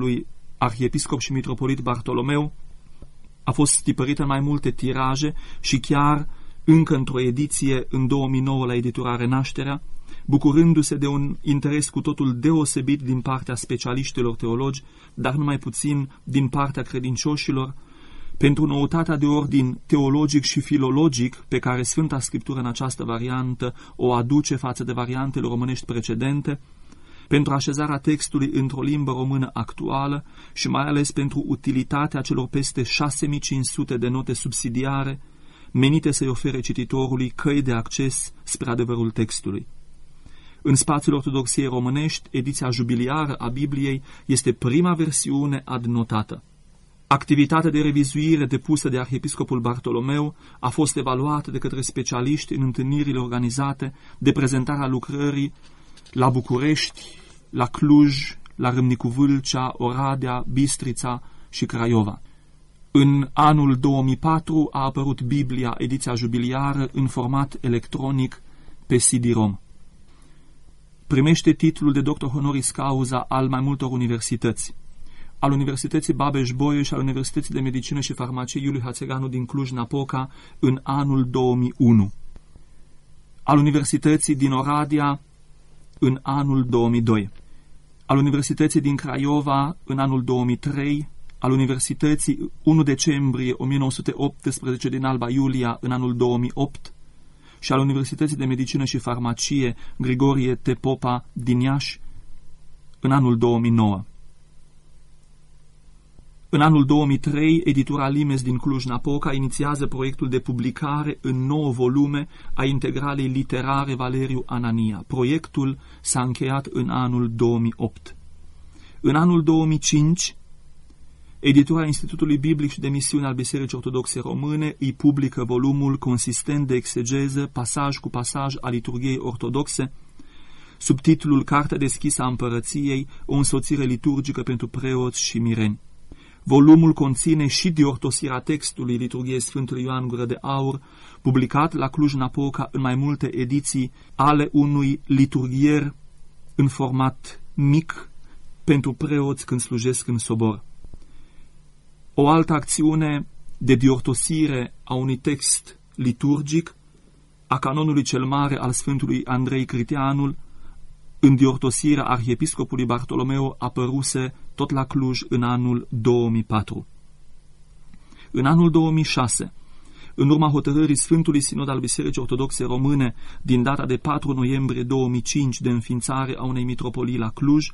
lui arhiepiscop și mitropolit Bartolomeu a fost stipărită în mai multe tiraje și chiar încă într-o ediție în 2009 la editura Renașterea, bucurându-se de un interes cu totul deosebit din partea specialiștilor teologi, dar numai puțin din partea credincioșilor, pentru noutatea de ordin teologic și filologic pe care Sfânta Scriptură în această variantă o aduce față de variantele românești precedente, pentru așezarea textului într-o limbă română actuală și mai ales pentru utilitatea celor peste 6500 de note subsidiare menite să-i ofere cititorului căi de acces spre adevărul textului. În spațiul ortodoxiei românești, ediția jubiliară a Bibliei este prima versiune adnotată. Activitatea de revizuire depusă de arhiepiscopul Bartolomeu a fost evaluată de către specialiști în întâlnirile organizate de prezentarea lucrării la București, la Cluj, la Râmnicu Vâlcea, Oradea, Bistrița și Craiova. În anul 2004 a apărut Biblia, ediția jubiliară, în format electronic pe CD-ROM. Primește titlul de doctor honoris causa al mai multor universități. Al Universității Babeș-Bolyai și al Universității de Medicină și Farmacie Iuliu Hațeganu din Cluj-Napoca în anul 2001. Al Universității din Oradea în anul 2002. Al Universității din Craiova în anul 2003 al Universității 1 decembrie 1918 din Alba Iulia în anul 2008 și al Universității de Medicină și Farmacie Grigorie Tepopa din Iași în anul 2009. În anul 2003, editura Limes din Cluj-Napoca inițiază proiectul de publicare în nouă volume a integralei literare Valeriu Anania. Proiectul s-a încheiat în anul 2008. În anul 2005, Editura Institutului Biblic și de Misiune al Bisericii Ortodoxe Române îi publică volumul consistent de exegeză, pasaj cu pasaj a liturgiei ortodoxe, sub titlul Cartea deschisă a Împărăției, o însoțire liturgică pentru preoți și mireni. Volumul conține și diortosirea textului liturgiei Sfântului Ioan Gură de Aur, publicat la Cluj-Napoca în mai multe ediții ale unui liturgier în format mic pentru preoți când slujesc în sobor. O altă acțiune de diortosire a unui text liturgic, a canonului cel mare al Sfântului Andrei Criteanul, în diortosirea arhiepiscopului Bartolomeu apăruse tot la Cluj în anul 2004. În anul 2006, în urma hotărârii Sfântului Sinod al Bisericii Ortodoxe Române din data de 4 noiembrie 2005 de înființare a unei mitropolii la Cluj,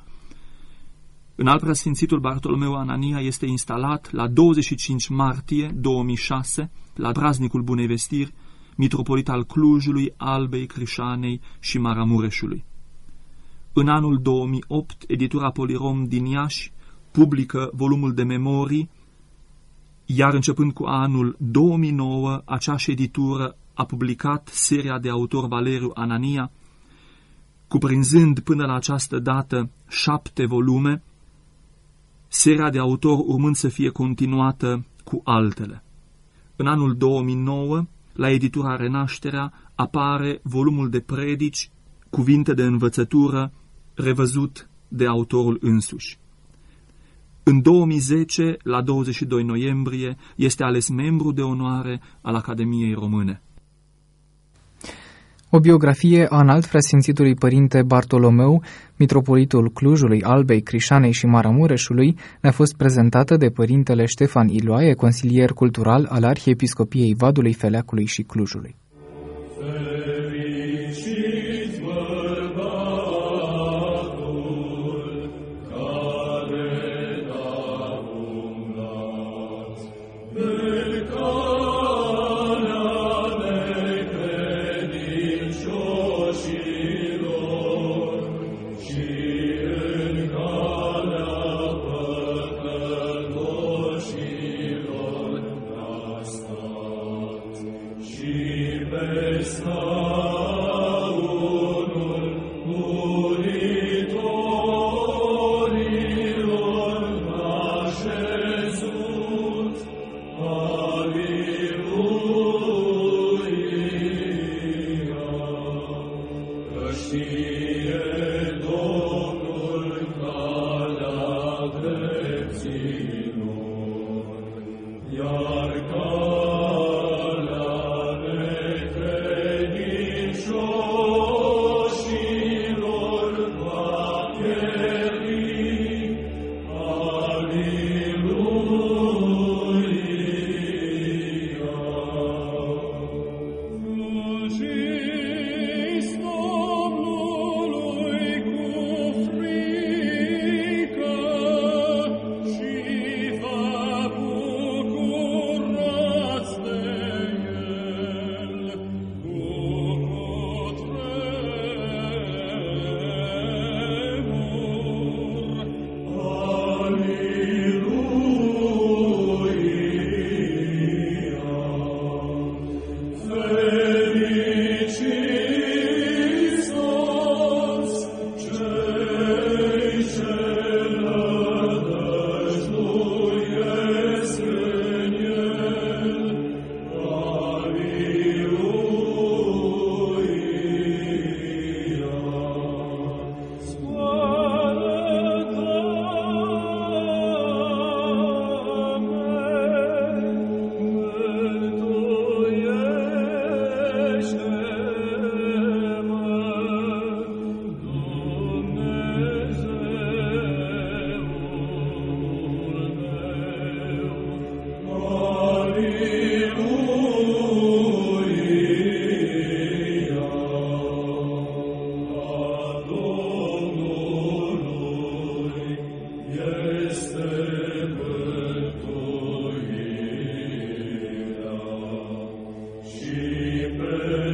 în al preasfințitul Bartolomeu Anania este instalat la 25 martie 2006 la Braznicul Bunei Vestiri, mitropolit al Clujului, Albei, Crișanei și Maramureșului. În anul 2008, editura Polirom din Iași publică volumul de memorii, iar începând cu anul 2009, aceeași editură a publicat seria de autor Valeriu Anania, cuprinzând până la această dată șapte volume, seria de autor urmând să fie continuată cu altele. În anul 2009, la editura Renașterea, apare volumul de predici, cuvinte de învățătură, revăzut de autorul însuși. În 2010, la 22 noiembrie, este ales membru de onoare al Academiei Române. O biografie a înalt preasfințitului părinte Bartolomeu, mitropolitul Clujului, Albei, Crișanei și Maramureșului, ne-a fost prezentată de părintele Ștefan Iloae, consilier cultural al Arhiepiscopiei Vadului, Feleacului și Clujului. Christus.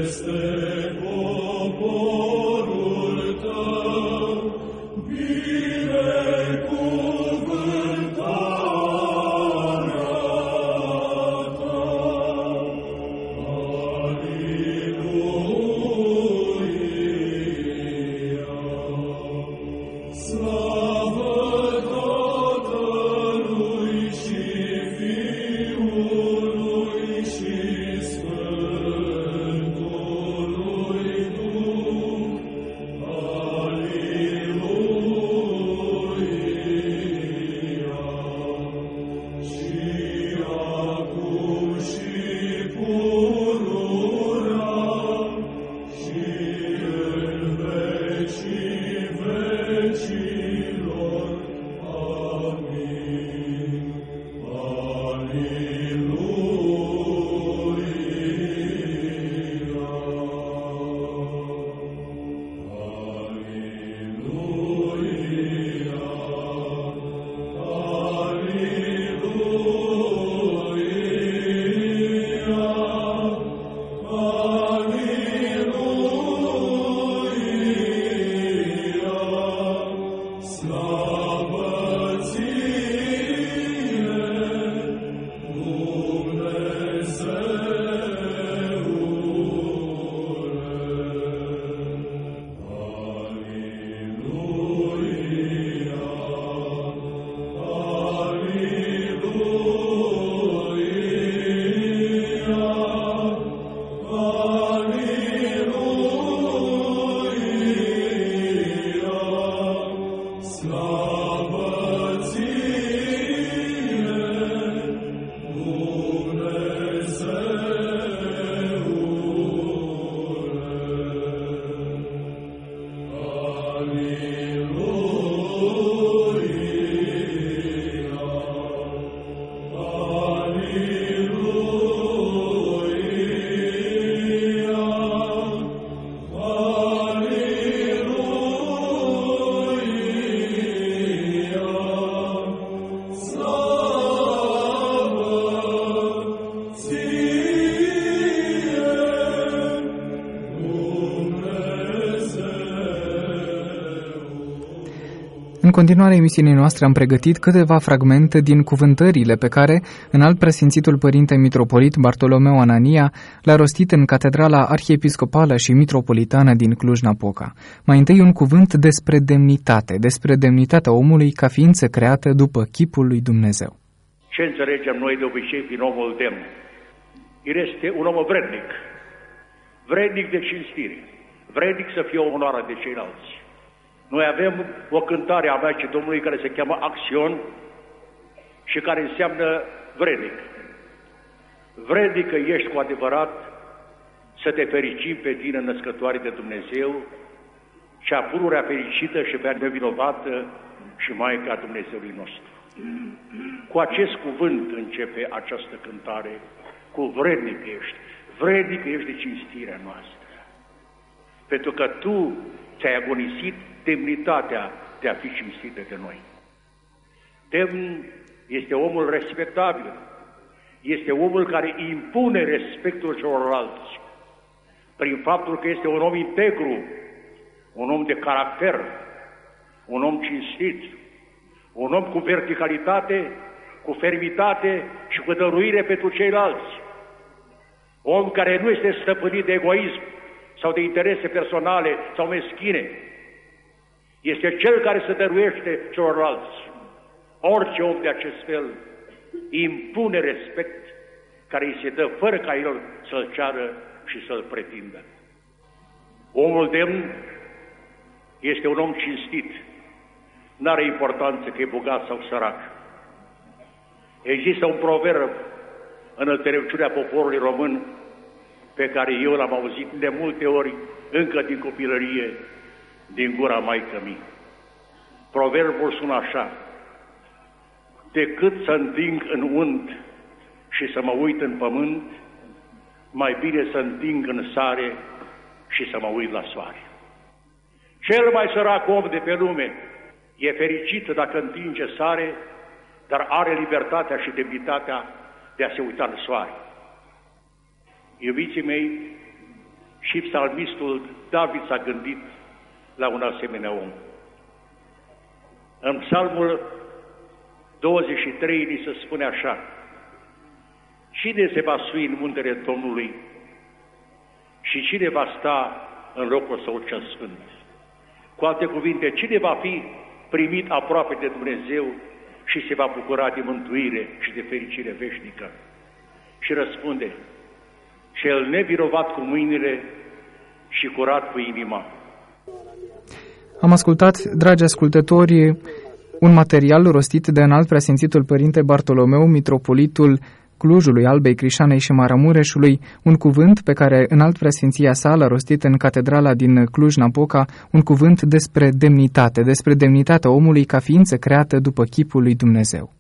este oh, oh. Christ. Continuare emisiunii noastre am pregătit câteva fragmente din cuvântările pe care alt presințitul părinte mitropolit Bartolomeu Anania le-a rostit în Catedrala Arhiepiscopală și Mitropolitană din Cluj-Napoca. Mai întâi un cuvânt despre demnitate, despre demnitatea omului ca ființă creată după chipul lui Dumnezeu. Ce înțelegem noi de obicei prin omul demn? El este un om vrednic, vrednic de cinstire, vrednic să fie onorat de ceilalți. Noi avem o cântare a mea Domnului care se cheamă Acțion și care înseamnă vrednic. Vrednic că ești cu adevărat să te fericim pe tine, născătoare de Dumnezeu, și a pururea fericită și pe nevinovată și Maica Dumnezeului nostru. Cu acest cuvânt începe această cântare, cu vrednic ești, vrednic ești de cinstirea noastră. Pentru că Tu ți-ai agonisit demnitatea de a fi cinstită de noi. Demn este omul respectabil, este omul care impune respectul celorlalți, prin faptul că este un om integru, un om de caracter, un om cinstit, un om cu verticalitate, cu fermitate și cu dăruire pentru ceilalți. Om care nu este stăpânit de egoism sau de interese personale sau meschine. Este cel care se dăruiește celorlalți. Orice om de acest fel impune respect care îi se dă fără ca el să-l ceară și să-l pretindă. Omul demn este un om cinstit. N-are importanță că e bogat sau sărac. Există un proverb în înțelepciunea poporului român pe care eu l-am auzit de multe ori încă din copilărie, din gura maică mie. Proverbul sună așa, decât să înting în unt și să mă uit în pământ, mai bine să înting în sare și să mă uit la soare. Cel mai sărac om de pe lume e fericit dacă întinge sare, dar are libertatea și demnitatea de a se uita în soare. Iubiții mei, și psalmistul David s-a gândit la un asemenea om. În psalmul 23 ni se spune așa, Cine se va sui în muntele Domnului și cine va sta în locul său cel sfânt? Cu alte cuvinte, cine va fi primit aproape de Dumnezeu și se va bucura de mântuire și de fericire veșnică? Și răspunde, cel nevirovat cu mâinile și curat cu inima. Am ascultat, dragi ascultători, un material rostit de înalt preasfințitul Părinte Bartolomeu, mitropolitul Clujului, Albei, Crișanei și Maramureșului, un cuvânt pe care înalt preasfinția sa l-a rostit în catedrala din Cluj-Napoca, un cuvânt despre demnitate, despre demnitatea omului ca ființă creată după chipul lui Dumnezeu.